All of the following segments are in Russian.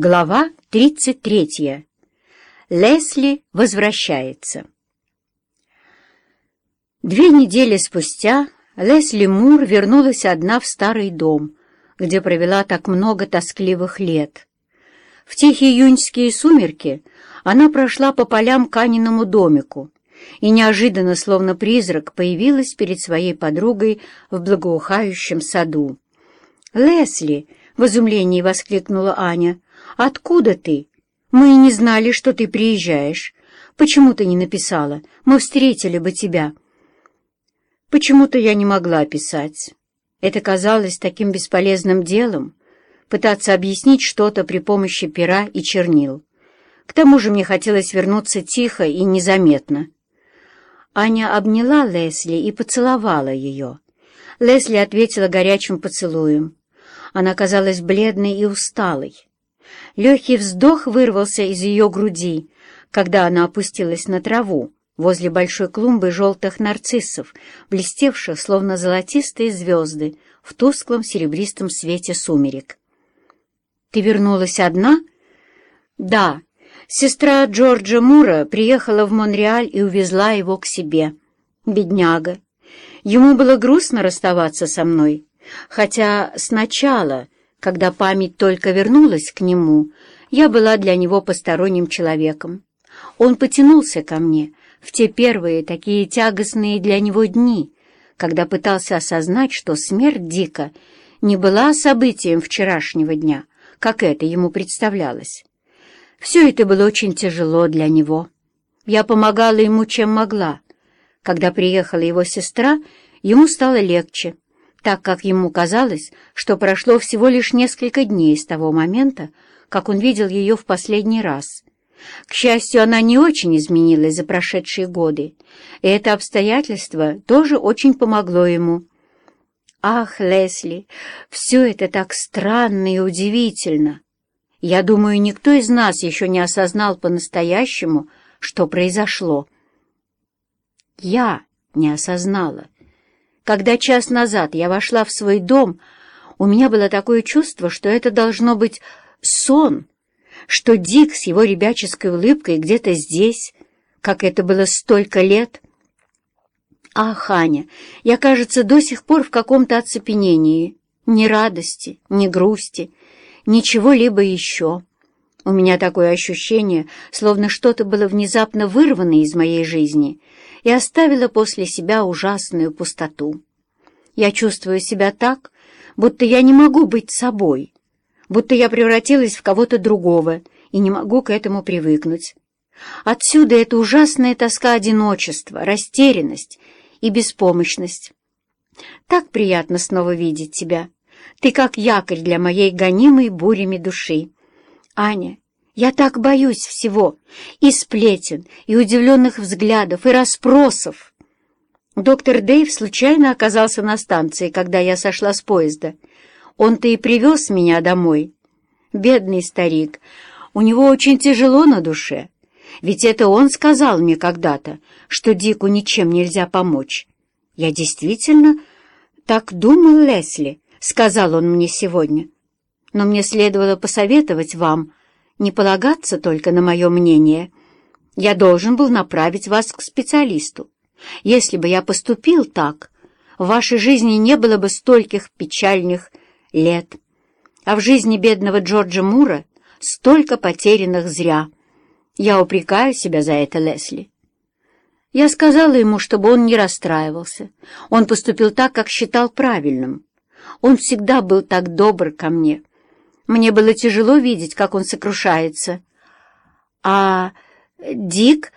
Глава 33. Лесли возвращается. Две недели спустя Лесли Мур вернулась одна в старый дом, где провела так много тоскливых лет. В тихие июньские сумерки она прошла по полям к домику и неожиданно, словно призрак, появилась перед своей подругой в благоухающем саду. «Лесли!» — в изумлении воскликнула Аня — «Откуда ты? Мы и не знали, что ты приезжаешь. Почему ты не написала? Мы встретили бы тебя». Почему-то я не могла писать. Это казалось таким бесполезным делом — пытаться объяснить что-то при помощи пера и чернил. К тому же мне хотелось вернуться тихо и незаметно. Аня обняла Лесли и поцеловала ее. Лесли ответила горячим поцелуем. Она казалась бледной и усталой. Легкий вздох вырвался из ее груди, когда она опустилась на траву возле большой клумбы желтых нарциссов, блестевших, словно золотистые звезды, в тусклом серебристом свете сумерек. «Ты вернулась одна?» «Да. Сестра Джорджа Мура приехала в Монреаль и увезла его к себе. Бедняга. Ему было грустно расставаться со мной, хотя сначала...» Когда память только вернулась к нему, я была для него посторонним человеком. Он потянулся ко мне в те первые, такие тягостные для него дни, когда пытался осознать, что смерть Дика не была событием вчерашнего дня, как это ему представлялось. Все это было очень тяжело для него. Я помогала ему, чем могла. Когда приехала его сестра, ему стало легче так как ему казалось, что прошло всего лишь несколько дней с того момента, как он видел ее в последний раз. К счастью, она не очень изменилась за прошедшие годы, и это обстоятельство тоже очень помогло ему. «Ах, Лесли, все это так странно и удивительно! Я думаю, никто из нас еще не осознал по-настоящему, что произошло». «Я не осознала». Когда час назад я вошла в свой дом, у меня было такое чувство, что это должно быть сон, что Дик с его ребяческой улыбкой где-то здесь, как это было столько лет. Ах, Аня, я, кажется, до сих пор в каком-то оцепенении, ни радости, ни грусти, ничего-либо еще. У меня такое ощущение, словно что-то было внезапно вырвано из моей жизни — и оставила после себя ужасную пустоту. Я чувствую себя так, будто я не могу быть собой, будто я превратилась в кого-то другого и не могу к этому привыкнуть. Отсюда эта ужасная тоска одиночества, растерянность и беспомощность. Так приятно снова видеть тебя. Ты как якорь для моей гонимой бурями души. Аня, я так боюсь всего, и сплетен, и удивленных взглядов, и расспросов. Доктор Дэйв случайно оказался на станции, когда я сошла с поезда. Он-то и привез меня домой. Бедный старик, у него очень тяжело на душе. Ведь это он сказал мне когда-то, что Дику ничем нельзя помочь. Я действительно так думал, Лесли, — сказал он мне сегодня. Но мне следовало посоветовать вам, — не полагаться только на мое мнение. Я должен был направить вас к специалисту. Если бы я поступил так, в вашей жизни не было бы стольких печальных лет, а в жизни бедного Джорджа Мура столько потерянных зря. Я упрекаю себя за это, Лесли. Я сказала ему, чтобы он не расстраивался. Он поступил так, как считал правильным. Он всегда был так добр ко мне. Мне было тяжело видеть, как он сокрушается. А Дик,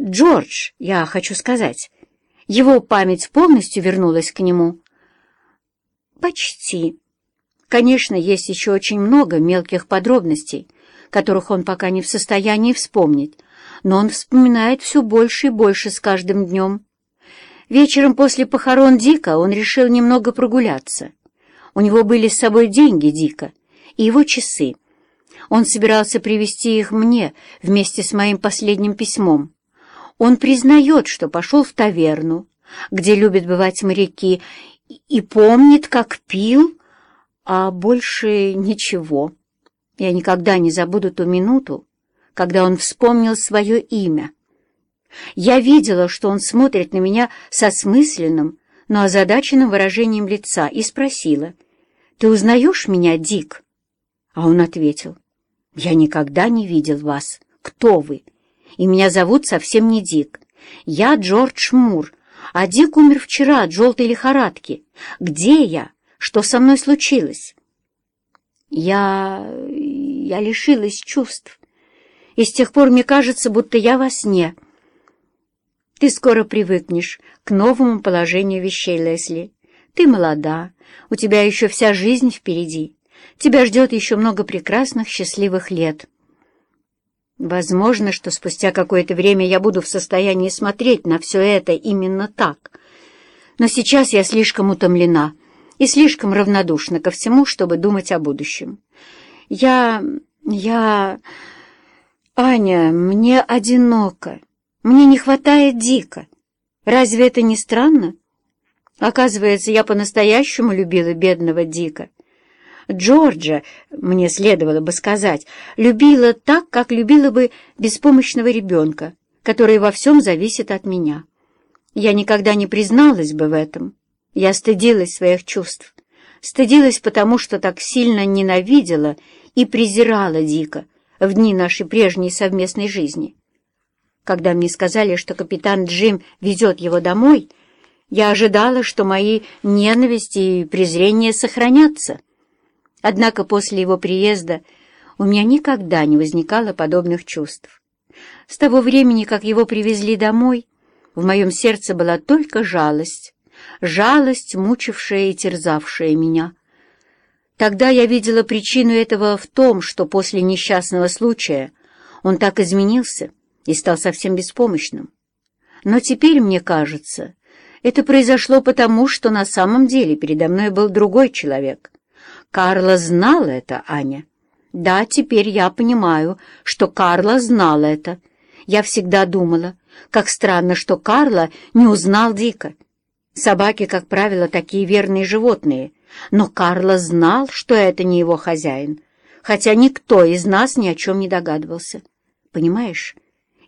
Джордж, я хочу сказать, его память полностью вернулась к нему? Почти. Конечно, есть еще очень много мелких подробностей, которых он пока не в состоянии вспомнить, но он вспоминает все больше и больше с каждым днем. Вечером после похорон Дика он решил немного прогуляться. У него были с собой деньги Дика — и его часы. Он собирался привезти их мне вместе с моим последним письмом. Он признает, что пошел в таверну, где любят бывать моряки, и помнит, как пил, а больше ничего. Я никогда не забуду ту минуту, когда он вспомнил свое имя. Я видела, что он смотрит на меня со смысленным, но озадаченным выражением лица и спросила, «Ты узнаешь меня, Дик?» А он ответил, «Я никогда не видел вас. Кто вы? И меня зовут совсем не Дик. Я Джордж Мур, а Дик умер вчера от желтой лихорадки. Где я? Что со мной случилось?» Я... я лишилась чувств, и с тех пор мне кажется, будто я во сне. Ты скоро привыкнешь к новому положению вещей, Лесли. Ты молода, у тебя еще вся жизнь впереди. Тебя ждет еще много прекрасных, счастливых лет. Возможно, что спустя какое-то время я буду в состоянии смотреть на все это именно так. Но сейчас я слишком утомлена и слишком равнодушна ко всему, чтобы думать о будущем. Я... я... Аня, мне одиноко. Мне не хватает Дика. Разве это не странно? Оказывается, я по-настоящему любила бедного Дика. Джорджа, мне следовало бы сказать, любила так, как любила бы беспомощного ребенка, который во всем зависит от меня. Я никогда не призналась бы в этом. Я стыдилась своих чувств. Стыдилась потому, что так сильно ненавидела и презирала Дика в дни нашей прежней совместной жизни. Когда мне сказали, что капитан Джим везет его домой, я ожидала, что мои ненависть и презрение сохранятся. Однако после его приезда у меня никогда не возникало подобных чувств. С того времени, как его привезли домой, в моем сердце была только жалость, жалость, мучившая и терзавшая меня. Тогда я видела причину этого в том, что после несчастного случая он так изменился и стал совсем беспомощным. Но теперь, мне кажется, это произошло потому, что на самом деле передо мной был другой человек. Карла знала это, Аня. Да, теперь я понимаю, что Карла знала это. Я всегда думала, как странно, что Карла не узнал Дика. Собаки, как правило, такие верные животные, но Карло знал, что это не его хозяин, хотя никто из нас ни о чем не догадывался. Понимаешь,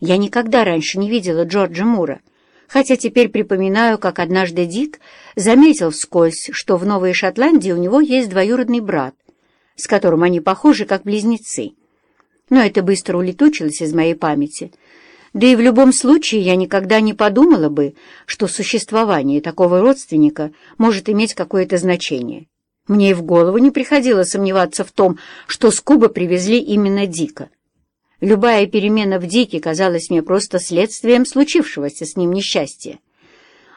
я никогда раньше не видела Джорджа Мура, хотя теперь припоминаю, как однажды Дик заметил вскользь, что в Новой Шотландии у него есть двоюродный брат, с которым они похожи как близнецы. Но это быстро улетучилось из моей памяти — да и в любом случае я никогда не подумала бы, что существование такого родственника может иметь какое-то значение. Мне и в голову не приходило сомневаться в том, что с Кубы привезли именно Дика. Любая перемена в Дике казалась мне просто следствием случившегося с ним несчастья.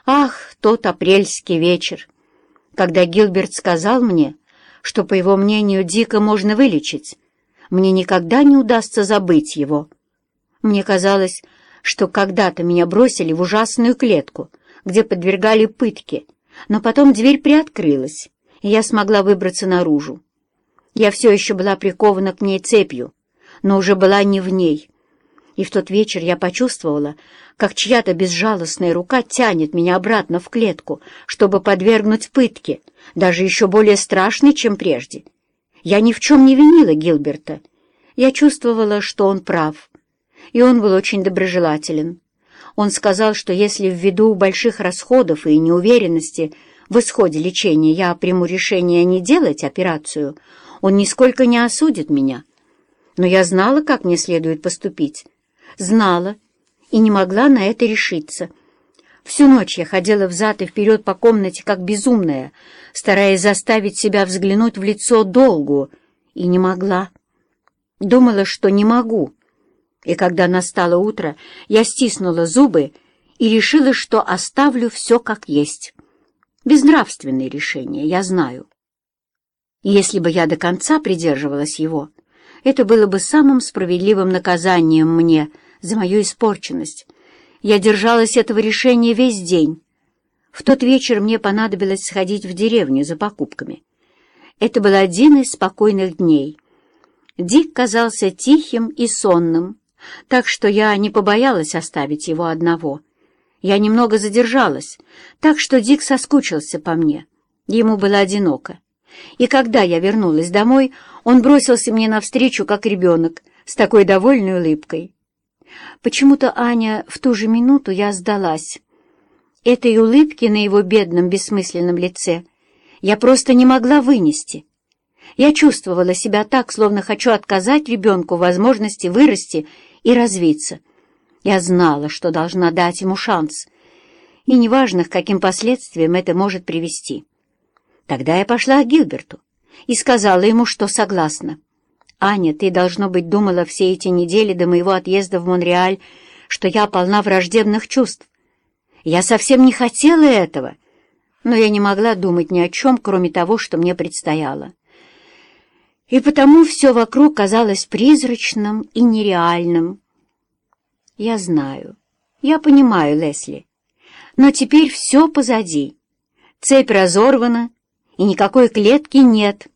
Ах, тот апрельский вечер, когда Гилберт сказал мне, что, по его мнению, Дика можно вылечить. Мне никогда не удастся забыть его. Мне казалось, что когда-то меня бросили в ужасную клетку, где подвергали пытке, но потом дверь приоткрылась, и я смогла выбраться наружу. Я все еще была прикована к ней цепью, но уже была не в ней. И в тот вечер я почувствовала, как чья-то безжалостная рука тянет меня обратно в клетку, чтобы подвергнуть пытке, даже еще более страшной, чем прежде. Я ни в чем не винила Гилберта. Я чувствовала, что он прав и он был очень доброжелателен. Он сказал, что если ввиду больших расходов и неуверенности в исходе лечения я приму решение не делать операцию, он нисколько не осудит меня. Но я знала, как мне следует поступить. Знала и не могла на это решиться. Всю ночь я ходила взад и вперед по комнате, как безумная, стараясь заставить себя взглянуть в лицо долгу, и не могла. Думала, что не могу. И когда настало утро, я стиснула зубы и решила, что оставлю все как есть. Безнравственное решение, я знаю. если бы я до конца придерживалась его, это было бы самым справедливым наказанием мне за мою испорченность. Я держалась этого решения весь день. В тот вечер мне понадобилось сходить в деревню за покупками. Это был один из спокойных дней. Дик казался тихим и сонным, так что я не побоялась оставить его одного. Я немного задержалась, так что Дик соскучился по мне. Ему было одиноко, И когда я вернулась домой, он бросился мне навстречу, как ребенок, с такой довольной улыбкой. Почему-то, Аня, в ту же минуту я сдалась. Этой улыбки на его бедном, бессмысленном лице я просто не могла вынести. Я чувствовала себя так, словно хочу отказать ребенку возможности вырасти и развиться. Я знала, что должна дать ему шанс, и неважно, к каким последствиям это может привести. Тогда я пошла к Гилберту и сказала ему, что согласна. «Аня, ты, должно быть, думала все эти недели до моего отъезда в Монреаль, что я полна враждебных чувств. Я совсем не хотела этого, но я не могла думать ни о чем, кроме того, что мне предстояло. И потому все вокруг казалось призрачным и нереальным. Я знаю, я понимаю, Лесли, но теперь все позади. Цепь разорвана, и никакой клетки нет.